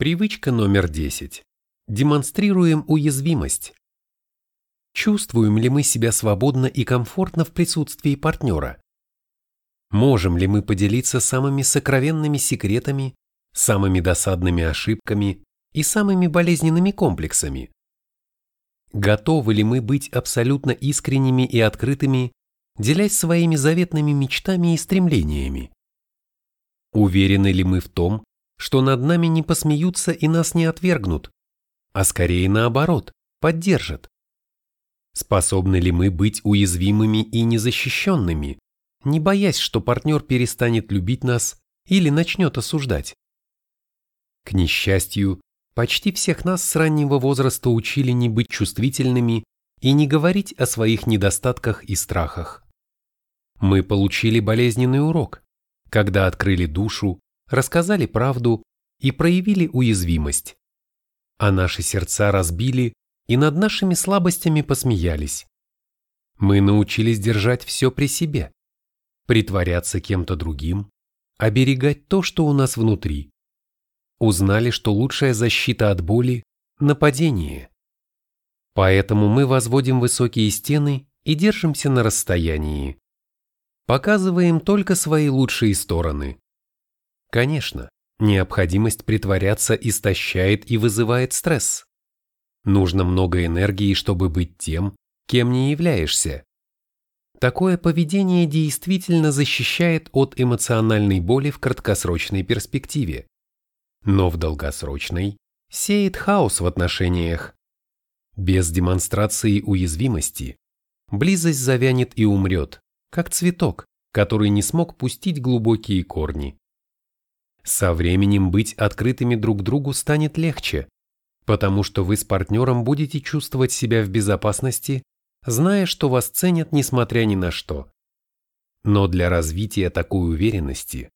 Привычка номер 10. Демонстрируем уязвимость. Чувствуем ли мы себя свободно и комфортно в присутствии партнера? Можем ли мы поделиться самыми сокровенными секретами, самыми досадными ошибками и самыми болезненными комплексами? Готовы ли мы быть абсолютно искренними и открытыми, делясь своими заветными мечтами и стремлениями? Уверены ли мы в том, что над нами не посмеются и нас не отвергнут, а скорее наоборот, поддержат? Способны ли мы быть уязвимыми и незащищенными, не боясь, что партнер перестанет любить нас или начнет осуждать? К несчастью, почти всех нас с раннего возраста учили не быть чувствительными и не говорить о своих недостатках и страхах. Мы получили болезненный урок, когда открыли душу, рассказали правду и проявили уязвимость. А наши сердца разбили и над нашими слабостями посмеялись. Мы научились держать все при себе, притворяться кем-то другим, оберегать то, что у нас внутри. Узнали, что лучшая защита от боли – нападение. Поэтому мы возводим высокие стены и держимся на расстоянии. Показываем только свои лучшие стороны. Конечно, необходимость притворяться истощает и вызывает стресс. Нужно много энергии, чтобы быть тем, кем не являешься. Такое поведение действительно защищает от эмоциональной боли в краткосрочной перспективе, но в долгосрочной сеет хаос в отношениях. Без демонстрации уязвимости близость завянет и умрет, как цветок, который не смог пустить глубокие корни. Со временем быть открытыми друг другу станет легче, потому что вы с партнером будете чувствовать себя в безопасности, зная, что вас ценят несмотря ни на что. Но для развития такой уверенности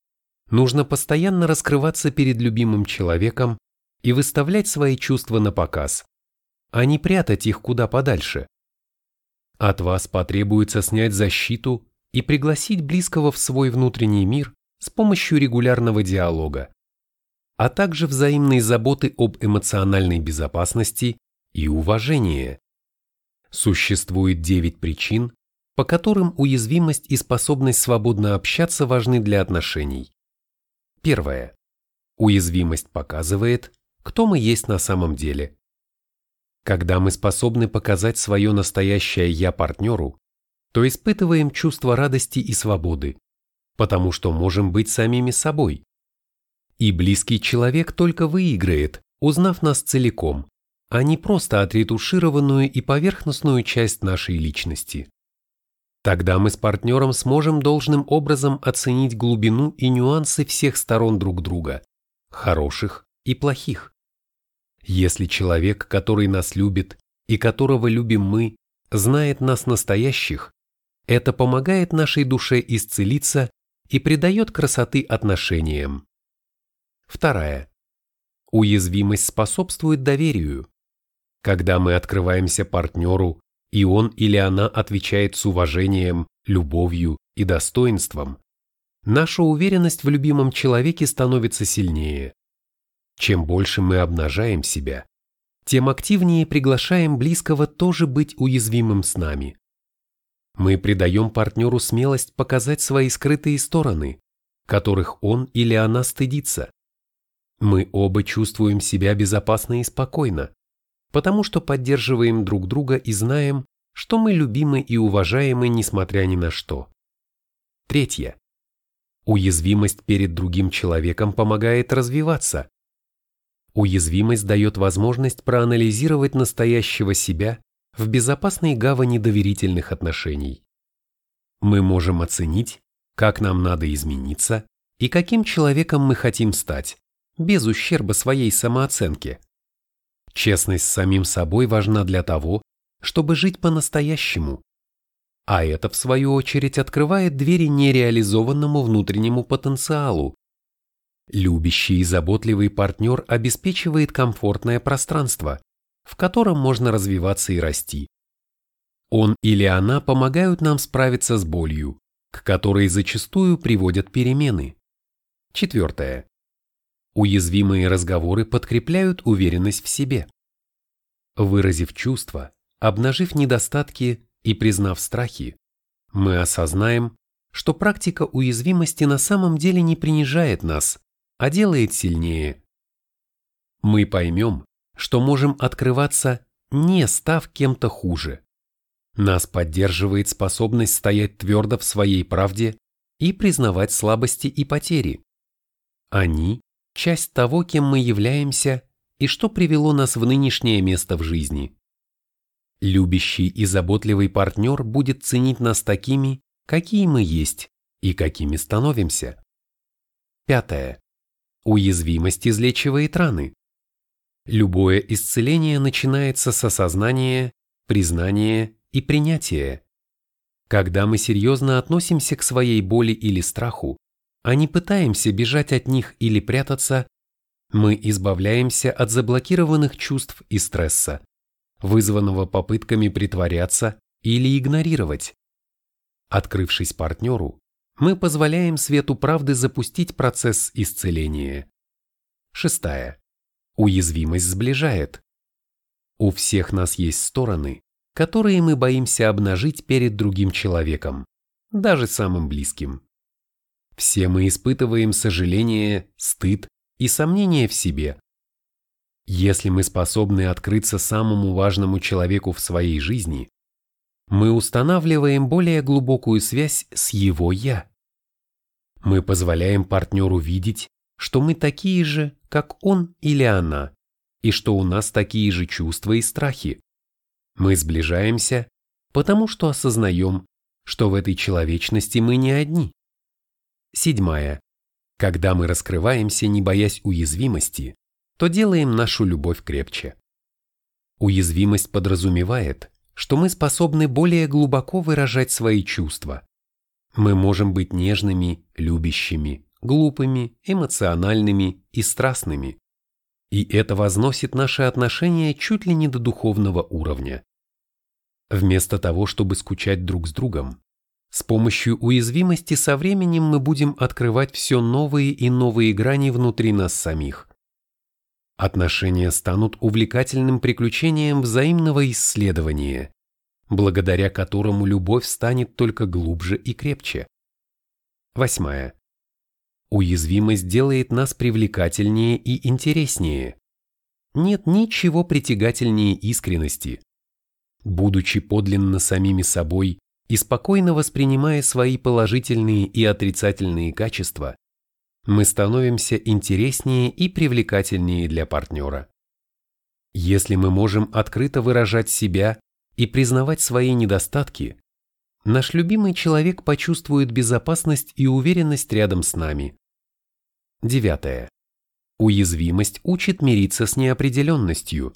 нужно постоянно раскрываться перед любимым человеком и выставлять свои чувства на показ, а не прятать их куда подальше. От вас потребуется снять защиту и пригласить близкого в свой внутренний мир с помощью регулярного диалога, а также взаимной заботы об эмоциональной безопасности и уважении. Существует 9 причин, по которым уязвимость и способность свободно общаться важны для отношений. Первое. Уязвимость показывает, кто мы есть на самом деле. Когда мы способны показать свое настоящее «я» партнеру, то испытываем чувство радости и свободы, потому что можем быть самими собой. И близкий человек только выиграет, узнав нас целиком, а не просто отретушированную и поверхностную часть нашей личности. Тогда мы с партнером сможем должным образом оценить глубину и нюансы всех сторон друг друга, хороших и плохих. Если человек, который нас любит и которого любим мы, знает нас настоящих, это помогает нашей душе исцелиться и придает красоты отношениям. Вторая. Уязвимость способствует доверию. Когда мы открываемся партнеру, и он или она отвечает с уважением, любовью и достоинством, наша уверенность в любимом человеке становится сильнее. Чем больше мы обнажаем себя, тем активнее приглашаем близкого тоже быть уязвимым с нами. Мы придаем партнеру смелость показать свои скрытые стороны, которых он или она стыдится. Мы оба чувствуем себя безопасно и спокойно, потому что поддерживаем друг друга и знаем, что мы любимы и уважаемы несмотря ни на что. Третье. Уязвимость перед другим человеком помогает развиваться. Уязвимость дает возможность проанализировать настоящего себя в безопасной гавани доверительных отношений. Мы можем оценить, как нам надо измениться и каким человеком мы хотим стать, без ущерба своей самооценке. Честность с самим собой важна для того, чтобы жить по-настоящему. А это, в свою очередь, открывает двери нереализованному внутреннему потенциалу. Любящий и заботливый партнер обеспечивает комфортное пространство, в котором можно развиваться и расти. Он или она помогают нам справиться с болью, к которой зачастую приводят перемены. Четвертое. Уязвимые разговоры подкрепляют уверенность в себе. Выразив чувства, обнажив недостатки и признав страхи, мы осознаем, что практика уязвимости на самом деле не принижает нас, а делает сильнее. Мы поймем, что можем открываться, не став кем-то хуже. Нас поддерживает способность стоять твердо в своей правде и признавать слабости и потери. Они – часть того, кем мы являемся и что привело нас в нынешнее место в жизни. Любящий и заботливый партнер будет ценить нас такими, какие мы есть и какими становимся. Пятое. Уязвимость излечивает раны. Любое исцеление начинается с осознания, признания и принятия. Когда мы серьезно относимся к своей боли или страху, а не пытаемся бежать от них или прятаться, мы избавляемся от заблокированных чувств и стресса, вызванного попытками притворяться или игнорировать. Открывшись партнеру, мы позволяем свету правды запустить процесс исцеления. Шестая. Уязвимость сближает. У всех нас есть стороны, которые мы боимся обнажить перед другим человеком, даже самым близким. Все мы испытываем сожаление, стыд и сомнение в себе. Если мы способны открыться самому важному человеку в своей жизни, мы устанавливаем более глубокую связь с его «я». Мы позволяем партнеру видеть, что мы такие же, как он или она, и что у нас такие же чувства и страхи. Мы сближаемся, потому что осознаем, что в этой человечности мы не одни. Седьмая. Когда мы раскрываемся, не боясь уязвимости, то делаем нашу любовь крепче. Уязвимость подразумевает, что мы способны более глубоко выражать свои чувства. Мы можем быть нежными, любящими, глупыми, эмоциональными и страстными. И это возносит наши отношения чуть ли не до духовного уровня. Вместо того, чтобы скучать друг с другом, с помощью уязвимости со временем мы будем открывать все новые и новые грани внутри нас самих. Отношения станут увлекательным приключением взаимного исследования, благодаря которому любовь станет только глубже и крепче. Восьмая. Уязвимость делает нас привлекательнее и интереснее. Нет ничего притягательнее искренности. Будучи подлинно самими собой и спокойно воспринимая свои положительные и отрицательные качества, мы становимся интереснее и привлекательнее для партнера. Если мы можем открыто выражать себя и признавать свои недостатки, наш любимый человек почувствует безопасность и уверенность рядом с нами. Девятое. Уязвимость учит мириться с неопределенностью.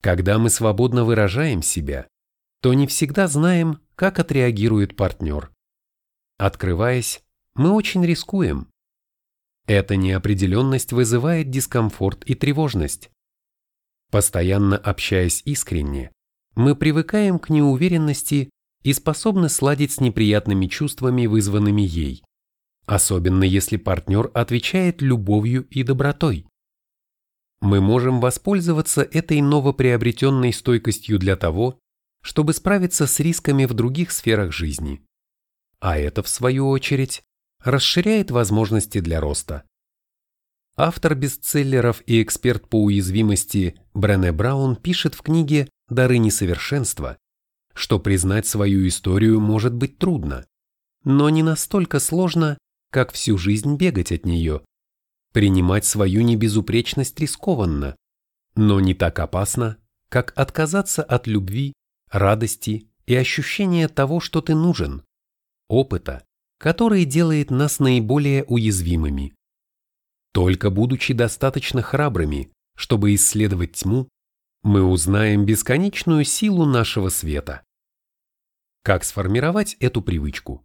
Когда мы свободно выражаем себя, то не всегда знаем, как отреагирует партнер. Открываясь, мы очень рискуем. Эта неопределенность вызывает дискомфорт и тревожность. Постоянно общаясь искренне, мы привыкаем к неуверенности и способны сладить с неприятными чувствами, вызванными ей особенно если партнер отвечает любовью и добротой. Мы можем воспользоваться этой новоприобретенной стойкостью для того, чтобы справиться с рисками в других сферах жизни. А это, в свою очередь, расширяет возможности для роста. Автор бестселлеров и эксперт по уязвимости Брене Браун пишет в книге «Дары несовершенства», что признать свою историю может быть трудно, но не настолько сложно, как всю жизнь бегать от нее. Принимать свою небезупречность рискованно, но не так опасно, как отказаться от любви, радости и ощущения того, что ты нужен, опыта, который делает нас наиболее уязвимыми. Только будучи достаточно храбрыми, чтобы исследовать тьму, мы узнаем бесконечную силу нашего света. Как сформировать эту привычку?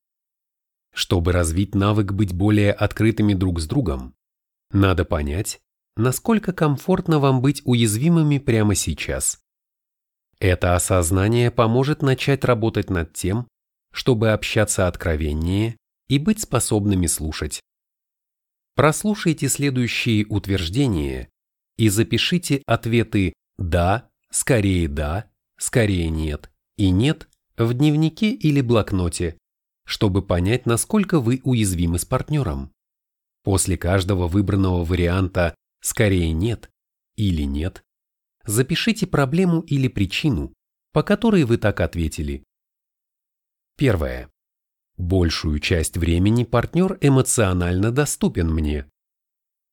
Чтобы развить навык быть более открытыми друг с другом, надо понять, насколько комфортно вам быть уязвимыми прямо сейчас. Это осознание поможет начать работать над тем, чтобы общаться откровеннее и быть способными слушать. Прослушайте следующие утверждения и запишите ответы «да», «скорее да», «скорее нет» и «нет» в дневнике или блокноте, чтобы понять, насколько вы уязвимы с партнером. После каждого выбранного варианта «скорее нет» или «нет» запишите проблему или причину, по которой вы так ответили. Первое. Большую часть времени партнер эмоционально доступен мне.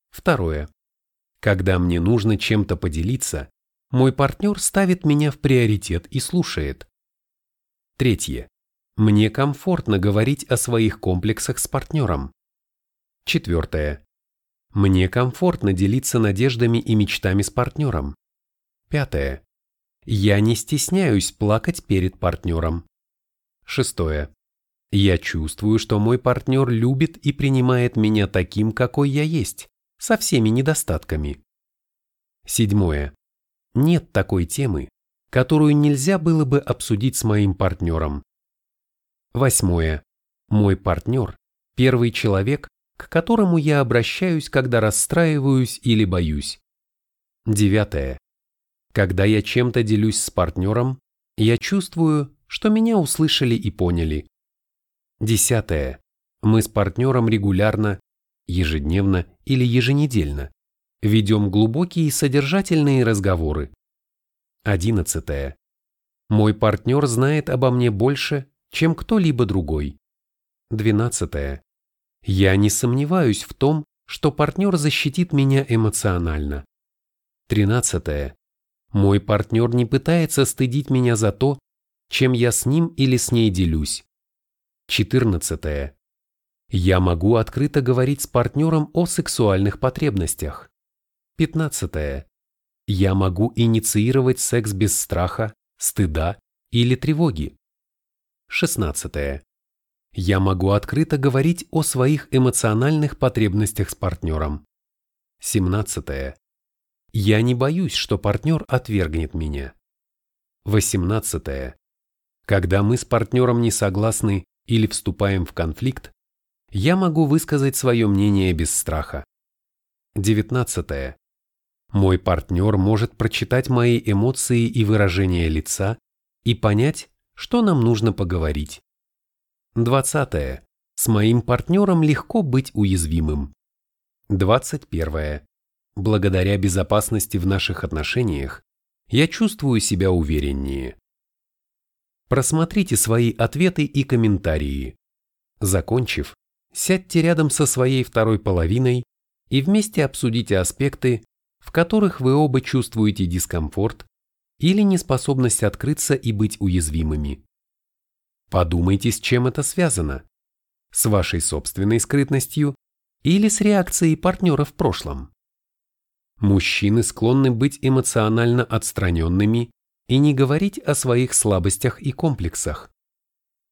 Второе. Когда мне нужно чем-то поделиться, мой партнер ставит меня в приоритет и слушает. Третье. Мне комфортно говорить о своих комплексах с партнером. Четвертое. Мне комфортно делиться надеждами и мечтами с партнером. Пятое. Я не стесняюсь плакать перед партнером. Шестое. Я чувствую, что мой партнер любит и принимает меня таким, какой я есть, со всеми недостатками. Седьмое. Нет такой темы, которую нельзя было бы обсудить с моим партнером. Восьмое. Мой партнер – первый человек, к которому я обращаюсь, когда расстраиваюсь или боюсь. Девятое. Когда я чем-то делюсь с партнером, я чувствую, что меня услышали и поняли. Десятое. Мы с партнером регулярно, ежедневно или еженедельно ведем глубокие содержательные разговоры. Одиннадцатое. Мой партнер знает обо мне больше, чем кто-либо другой. Двенадцатое. Я не сомневаюсь в том, что партнер защитит меня эмоционально. Тринадцатое. Мой партнер не пытается стыдить меня за то, чем я с ним или с ней делюсь. 14. Я могу открыто говорить с партнером о сексуальных потребностях. 15. Я могу инициировать секс без страха, стыда или тревоги. 16. Я могу открыто говорить о своих эмоциональных потребностях с партнером. 17. Я не боюсь, что партнер отвергнет меня. 18. Когда мы с партнером не согласны или вступаем в конфликт, я могу высказать свое мнение без страха. 19. Мой партнер может прочитать мои эмоции и выражения лица и понять, что нам нужно поговорить. 20. С моим партнером легко быть уязвимым. 21. Благодаря безопасности в наших отношениях я чувствую себя увереннее. Просмотрите свои ответы и комментарии. Закончив, сядьте рядом со своей второй половиной и вместе обсудите аспекты, в которых вы оба чувствуете дискомфорт или неспособность открыться и быть уязвимыми. Подумайте, с чем это связано. С вашей собственной скрытностью или с реакцией партнера в прошлом. Мужчины склонны быть эмоционально отстраненными и не говорить о своих слабостях и комплексах.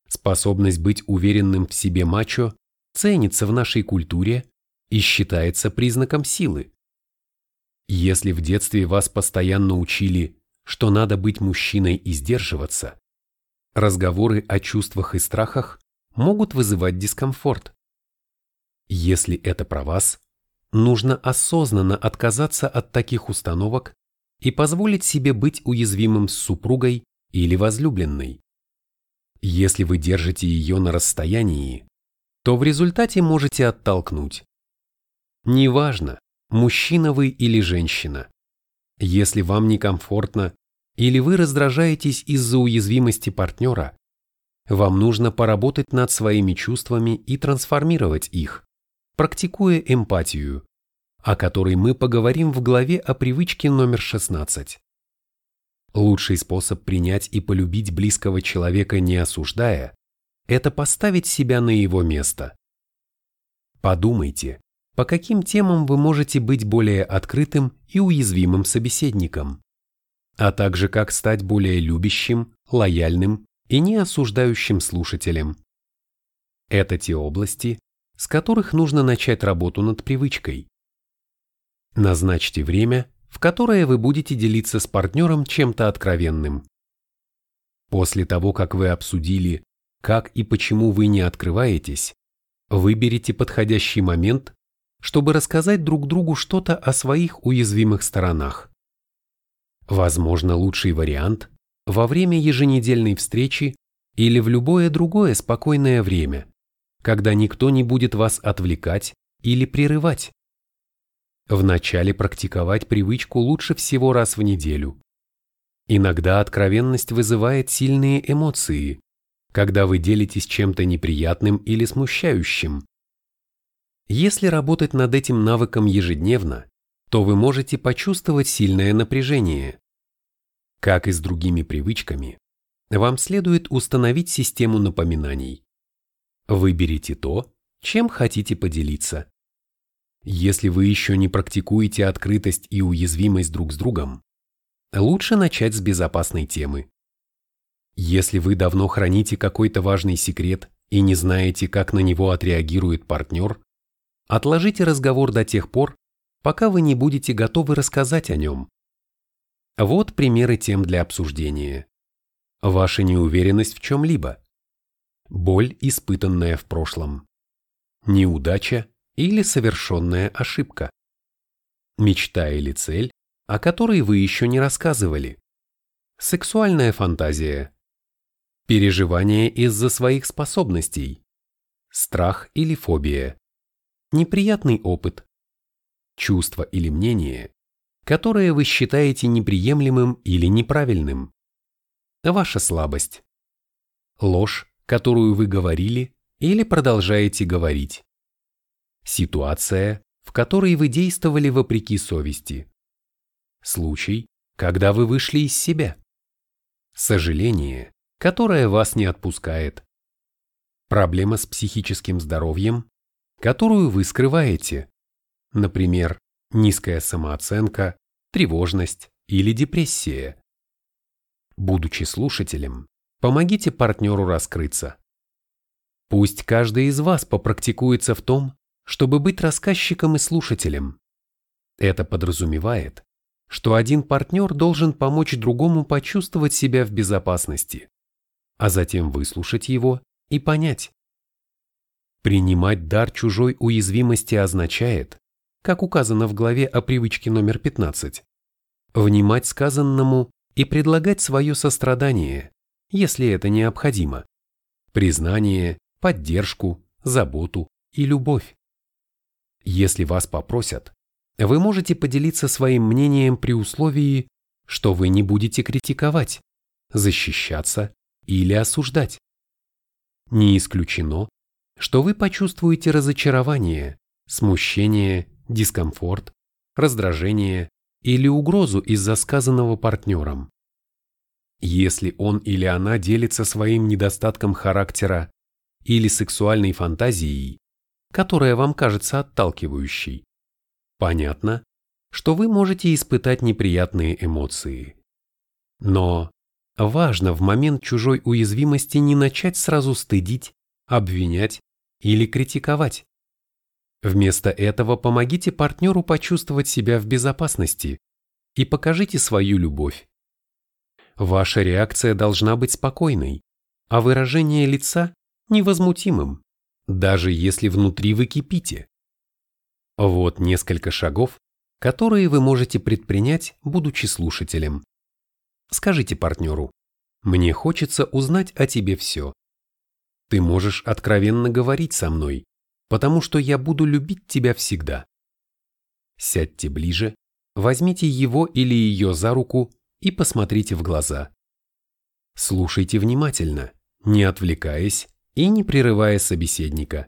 Способность быть уверенным в себе мачо ценится в нашей культуре и считается признаком силы. Если в детстве вас постоянно учили, что надо быть мужчиной и сдерживаться, разговоры о чувствах и страхах могут вызывать дискомфорт. Если это про вас, нужно осознанно отказаться от таких установок и позволить себе быть уязвимым с супругой или возлюбленной. Если вы держите ее на расстоянии, то в результате можете оттолкнуть. Неважно, мужчина вы или женщина. Если вам некомфортно или вы раздражаетесь из-за уязвимости партнера, вам нужно поработать над своими чувствами и трансформировать их практикуя эмпатию, о которой мы поговорим в главе о привычке номер 16. Лучший способ принять и полюбить близкого человека не осуждая, это поставить себя на его место. Подумайте, по каким темам вы можете быть более открытым и уязвимым собеседником, а также как стать более любящим, лояльным и не осуждающим слушателем. Это те области, с которых нужно начать работу над привычкой. Назначьте время, в которое вы будете делиться с партнером чем-то откровенным. После того, как вы обсудили, как и почему вы не открываетесь, выберите подходящий момент, чтобы рассказать друг другу что-то о своих уязвимых сторонах. Возможно, лучший вариант – во время еженедельной встречи или в любое другое спокойное время, когда никто не будет вас отвлекать или прерывать. Вначале практиковать привычку лучше всего раз в неделю. Иногда откровенность вызывает сильные эмоции, когда вы делитесь чем-то неприятным или смущающим. Если работать над этим навыком ежедневно, то вы можете почувствовать сильное напряжение. Как и с другими привычками, вам следует установить систему напоминаний. Выберите то, чем хотите поделиться. Если вы еще не практикуете открытость и уязвимость друг с другом, лучше начать с безопасной темы. Если вы давно храните какой-то важный секрет и не знаете, как на него отреагирует партнер, отложите разговор до тех пор, пока вы не будете готовы рассказать о нем. Вот примеры тем для обсуждения. Ваша неуверенность в чем-либо. Боль, испытанная в прошлом. Неудача или совершенная ошибка. Мечта или цель, о которой вы еще не рассказывали. Сексуальная фантазия. Переживание из-за своих способностей. Страх или фобия. Неприятный опыт. Чувство или мнение, которое вы считаете неприемлемым или неправильным. Ваша слабость. Ложь, которую вы говорили или продолжаете говорить. Ситуация, в которой вы действовали вопреки совести. Случай, когда вы вышли из себя. Сожаление, которое вас не отпускает. Проблема с психическим здоровьем, которую вы скрываете. Например, низкая самооценка, тревожность или депрессия. Будучи слушателем, помогите партнеру раскрыться. Пусть каждый из вас попрактикуется в том, чтобы быть рассказчиком и слушателем. Это подразумевает, что один партнер должен помочь другому почувствовать себя в безопасности, а затем выслушать его и понять. Принимать дар чужой уязвимости означает, как указано в главе о привычке номер 15, внимать сказанному и предлагать свое сострадание, если это необходимо, признание, поддержку, заботу и любовь. Если вас попросят, вы можете поделиться своим мнением при условии, что вы не будете критиковать, защищаться или осуждать. Не исключено, что вы почувствуете разочарование, смущение, дискомфорт, раздражение или угрозу из-за сказанного партнером. Если он или она делится своим недостатком характера или сексуальной фантазией, которая вам кажется отталкивающей. Понятно, что вы можете испытать неприятные эмоции. Но важно в момент чужой уязвимости не начать сразу стыдить, обвинять или критиковать. Вместо этого помогите партнеру почувствовать себя в безопасности и покажите свою любовь. Ваша реакция должна быть спокойной, а выражение лица – невозмутимым даже если внутри вы кипите. Вот несколько шагов, которые вы можете предпринять, будучи слушателем. Скажите партнеру, мне хочется узнать о тебе все. Ты можешь откровенно говорить со мной, потому что я буду любить тебя всегда. Сядьте ближе, возьмите его или ее за руку и посмотрите в глаза. Слушайте внимательно, не отвлекаясь и не прерывая собеседника.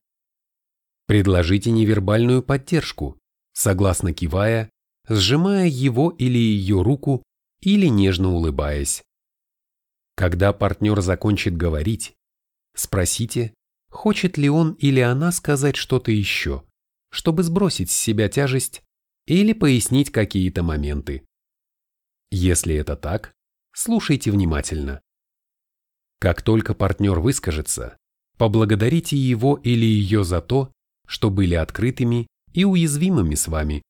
Предложите невербальную поддержку, согласно кивая, сжимая его или ее руку или нежно улыбаясь. Когда партнер закончит говорить, спросите, хочет ли он или она сказать что-то еще, чтобы сбросить с себя тяжесть или пояснить какие-то моменты. Если это так, слушайте внимательно. Как только партнер выскажется, Поблагодарите его или ее за то, что были открытыми и уязвимыми с вами.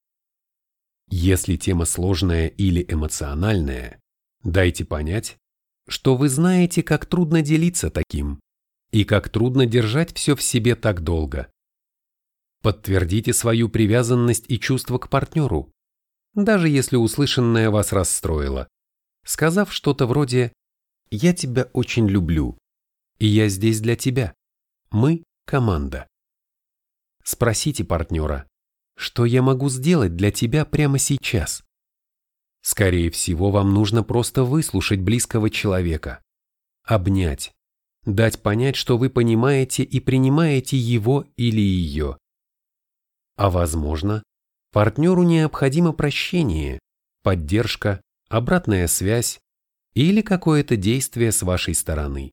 Если тема сложная или эмоциональная, дайте понять, что вы знаете, как трудно делиться таким и как трудно держать все в себе так долго. Подтвердите свою привязанность и чувство к партнеру, даже если услышанное вас расстроило, сказав что-то вроде «Я тебя очень люблю, и я здесь для тебя, мы – команда». Спросите партнера, что я могу сделать для тебя прямо сейчас? Скорее всего, вам нужно просто выслушать близкого человека, обнять, дать понять, что вы понимаете и принимаете его или ее. А возможно, партнеру необходимо прощение, поддержка, обратная связь или какое-то действие с вашей стороны.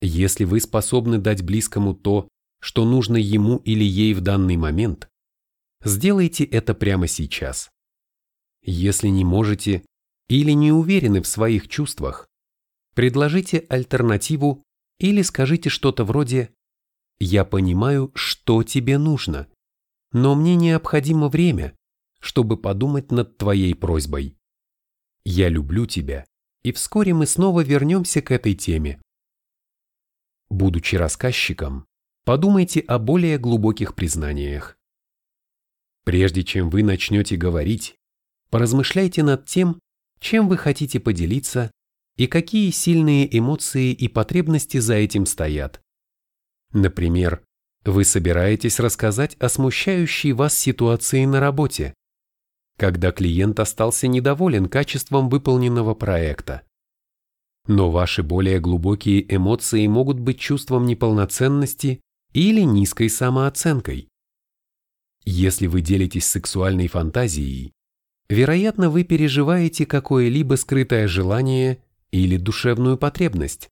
Если вы способны дать близкому то, что нужно ему или ей в данный момент, сделайте это прямо сейчас. Если не можете или не уверены в своих чувствах, предложите альтернативу или скажите что-то вроде «Я понимаю, что тебе нужно, но мне необходимо время, чтобы подумать над твоей просьбой. Я люблю тебя, и вскоре мы снова вернемся к этой теме». Будучи рассказчиком, подумайте о более глубоких признаниях. Прежде чем вы начнете говорить, поразмышляйте над тем, чем вы хотите поделиться и какие сильные эмоции и потребности за этим стоят. Например, вы собираетесь рассказать о смущающей вас ситуации на работе, когда клиент остался недоволен качеством выполненного проекта. Но ваши более глубокие эмоции могут быть чувством неполноценности или низкой самооценкой. Если вы делитесь сексуальной фантазией, вероятно, вы переживаете какое-либо скрытое желание или душевную потребность,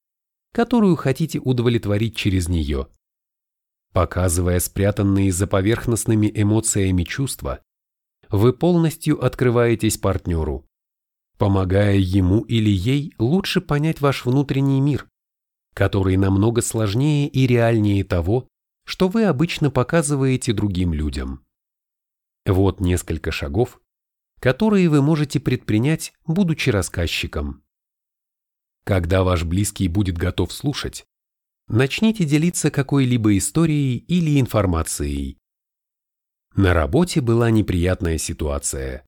которую хотите удовлетворить через нее. Показывая спрятанные за поверхностными эмоциями чувства, вы полностью открываетесь партнеру, помогая ему или ей лучше понять ваш внутренний мир, который намного сложнее и реальнее того, что вы обычно показываете другим людям. Вот несколько шагов, которые вы можете предпринять, будучи рассказчиком. Когда ваш близкий будет готов слушать, начните делиться какой-либо историей или информацией. На работе была неприятная ситуация.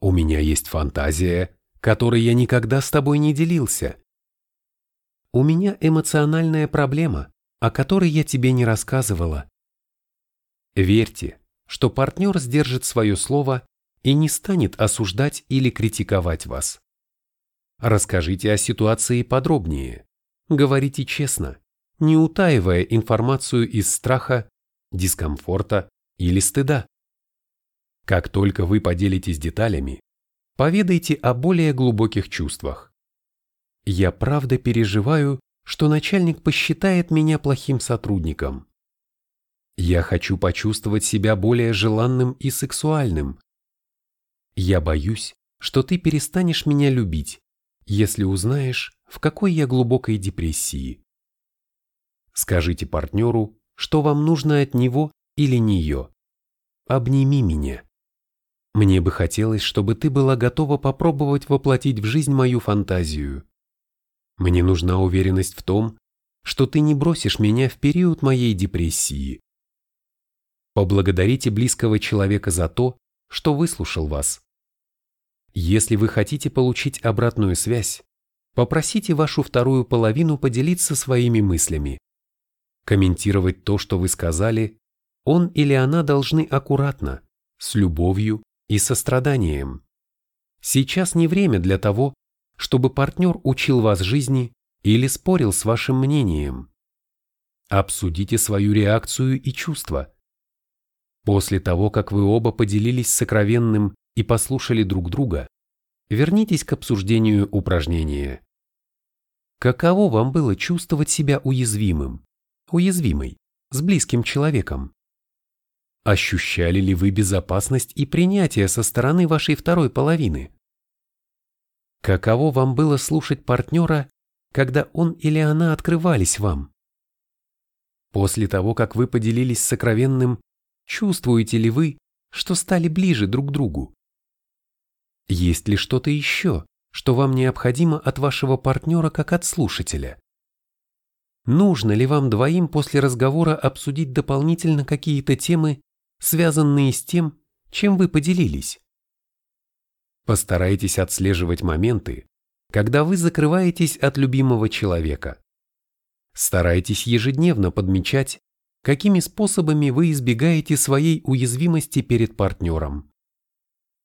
У меня есть фантазия, которой я никогда с тобой не делился. У меня эмоциональная проблема, о которой я тебе не рассказывала. Верьте, что партнер сдержит свое слово и не станет осуждать или критиковать вас. Расскажите о ситуации подробнее. Говорите честно, не утаивая информацию из страха, дискомфорта или стыда. Как только вы поделитесь деталями, поведайте о более глубоких чувствах. Я правда переживаю, что начальник посчитает меня плохим сотрудником. Я хочу почувствовать себя более желанным и сексуальным. Я боюсь, что ты перестанешь меня любить, если узнаешь, в какой я глубокой депрессии. Скажите партнеру, что вам нужно от него или нее. Обними меня. Мне бы хотелось, чтобы ты была готова попробовать воплотить в жизнь мою фантазию. Мне нужна уверенность в том, что ты не бросишь меня в период моей депрессии. Поблагодарите близкого человека за то, что выслушал вас. Если вы хотите получить обратную связь, попросите вашу вторую половину поделиться своими мыслями. Комментировать то, что вы сказали, он или она должны аккуратно, с любовью и состраданием. Сейчас не время для того, чтобы партнер учил вас жизни или спорил с вашим мнением. Обсудите свою реакцию и чувства. После того, как вы оба поделились сокровенным и послушали друг друга, вернитесь к обсуждению упражнения. Каково вам было чувствовать себя уязвимым, уязвимой, с близким человеком? Ощущали ли вы безопасность и принятие со стороны вашей второй половины? Каково вам было слушать партнера, когда он или она открывались вам? После того, как вы поделились сокровенным, чувствуете ли вы, что стали ближе друг к другу? Есть ли что-то еще, что вам необходимо от вашего партнера как от слушателя? нужно ли вам двоим после разговора обсудить дополнительно какие-то темы, связанные с тем, чем вы поделились. Постарайтесь отслеживать моменты, когда вы закрываетесь от любимого человека. Старайтесь ежедневно подмечать, какими способами вы избегаете своей уязвимости перед партнером.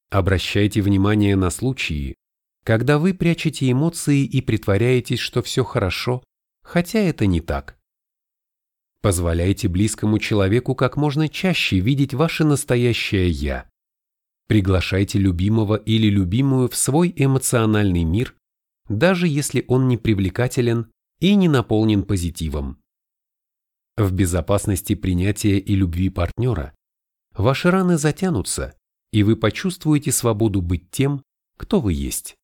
Обращайте внимание на случаи, когда вы прячете эмоции и притворяетесь, что все хорошо, хотя это не так. Позволяйте близкому человеку как можно чаще видеть ваше настоящее «я». Приглашайте любимого или любимую в свой эмоциональный мир, даже если он не привлекателен и не наполнен позитивом. В безопасности принятия и любви партнера ваши раны затянутся, и вы почувствуете свободу быть тем, кто вы есть.